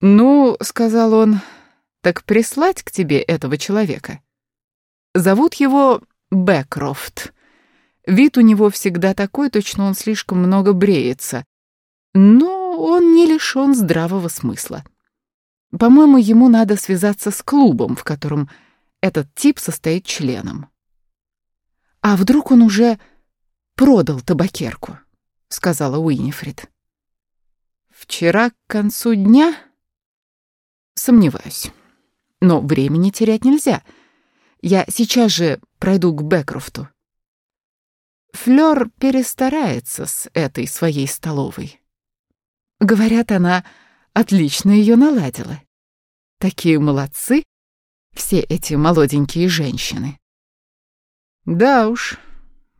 «Ну, — сказал он, — так прислать к тебе этого человека. Зовут его Бэкрофт. Вид у него всегда такой, точно он слишком много бреется. Но он не лишен здравого смысла. По-моему, ему надо связаться с клубом, в котором этот тип состоит членом. А вдруг он уже продал табакерку, сказала Уинифрид. Вчера к концу дня? Сомневаюсь. Но времени терять нельзя. Я сейчас же пройду к Бекрофту. Флёр перестарается с этой своей столовой. Говорят, она отлично ее наладила. Такие молодцы все эти молоденькие женщины. Да уж,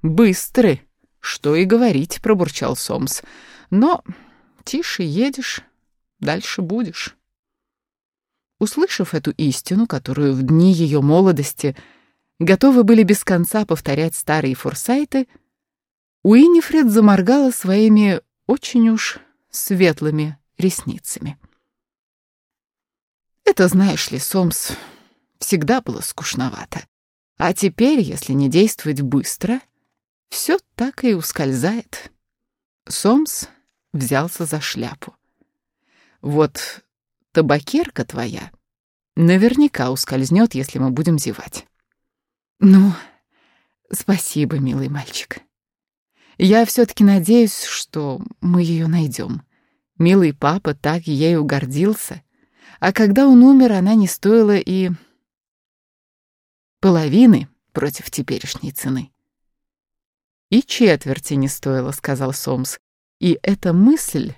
быстры, что и говорить, пробурчал Сомс. Но тише едешь, дальше будешь. Услышав эту истину, которую в дни ее молодости готовы были без конца повторять старые форсайты, Уинифред заморгала своими очень уж светлыми ресницами. Это, знаешь ли, Сомс, всегда было скучновато. А теперь, если не действовать быстро, все так и ускользает. Сомс взялся за шляпу. Вот табакерка твоя наверняка ускользнет, если мы будем зевать. Ну, спасибо, милый мальчик. Я все-таки надеюсь, что мы ее найдем. Милый папа так ею гордился, а когда он умер, она не стоила и половины против теперешней цены. «И четверти не стоило», — сказал Сомс, и эта мысль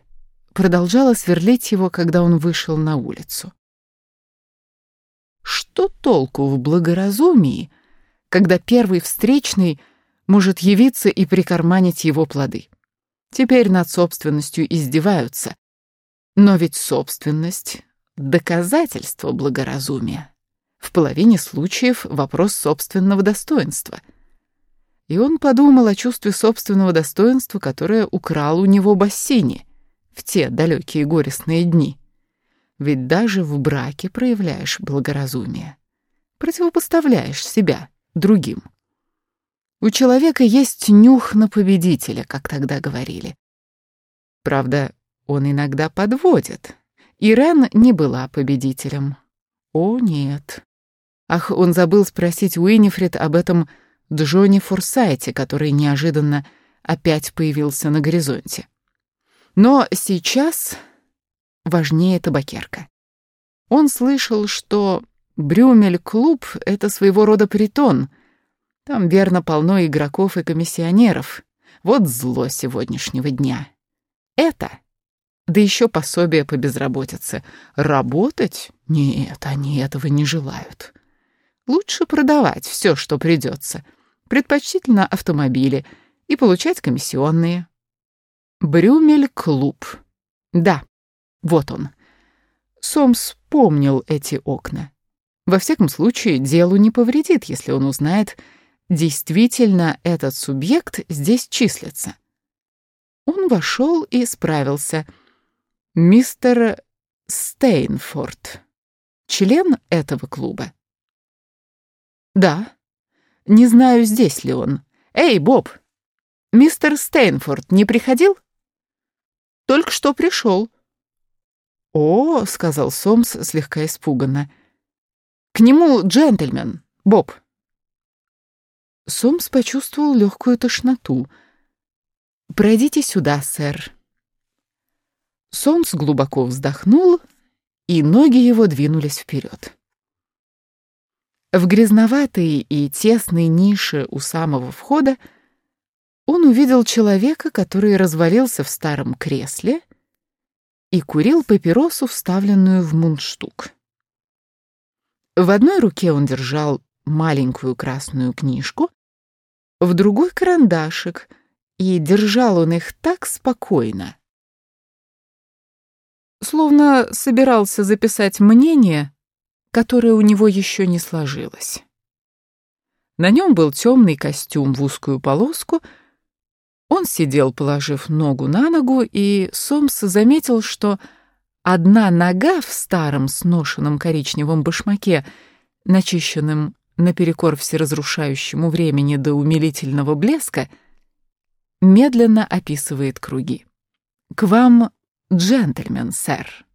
продолжала сверлить его, когда он вышел на улицу. Что толку в благоразумии, когда первый встречный может явиться и прикарманить его плоды? Теперь над собственностью издеваются. Но ведь собственность — доказательство благоразумия. В половине случаев вопрос собственного достоинства. И он подумал о чувстве собственного достоинства, которое украл у него Бассини в те далекие горестные дни. Ведь даже в браке проявляешь благоразумие. Противопоставляешь себя другим. У человека есть нюх на победителя, как тогда говорили. Правда, он иногда подводит. Ирен не была победителем. О, нет. Ах, он забыл спросить Уинифред об этом Джонни Форсайте, который неожиданно опять появился на горизонте. Но сейчас важнее табакерка. Он слышал, что Брюмель-клуб — это своего рода притон — там, верно, полно игроков и комиссионеров. Вот зло сегодняшнего дня. Это, да еще пособие по безработице. Работать? Нет, они этого не желают. Лучше продавать все, что придется. Предпочтительно автомобили и получать комиссионные. Брюмель-клуб. Да, вот он. Сомс помнил эти окна. Во всяком случае, делу не повредит, если он узнает, действительно этот субъект здесь числится. Он вошел и справился. Мистер Стейнфорд, член этого клуба? Да. Не знаю, здесь ли он. Эй, Боб, мистер Стейнфорд не приходил? Только что пришел. О, сказал Сомс слегка испуганно. К нему джентльмен, Боб. Сомс почувствовал легкую тошноту. «Пройдите сюда, сэр». Сомс глубоко вздохнул, и ноги его двинулись вперед. В грязноватой и тесной нише у самого входа он увидел человека, который развалился в старом кресле и курил папиросу, вставленную в мундштук. В одной руке он держал маленькую красную книжку, в другой карандашик, и держал он их так спокойно, словно собирался записать мнение, которое у него еще не сложилось. На нем был темный костюм в узкую полоску, он сидел, положив ногу на ногу, и Сомс заметил, что одна нога в старом сношенном коричневом башмаке, начищенном наперекор всеразрушающему времени до умилительного блеска, медленно описывает круги. «К вам, джентльмен, сэр!»